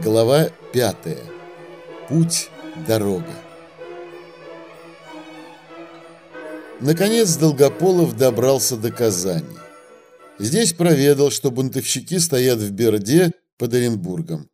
Глава 5. Путь, дорога. Наконец Долгополов добрался до Казани. Здесь проведал, что бунтовщики стоят в Берде под Оренбургом.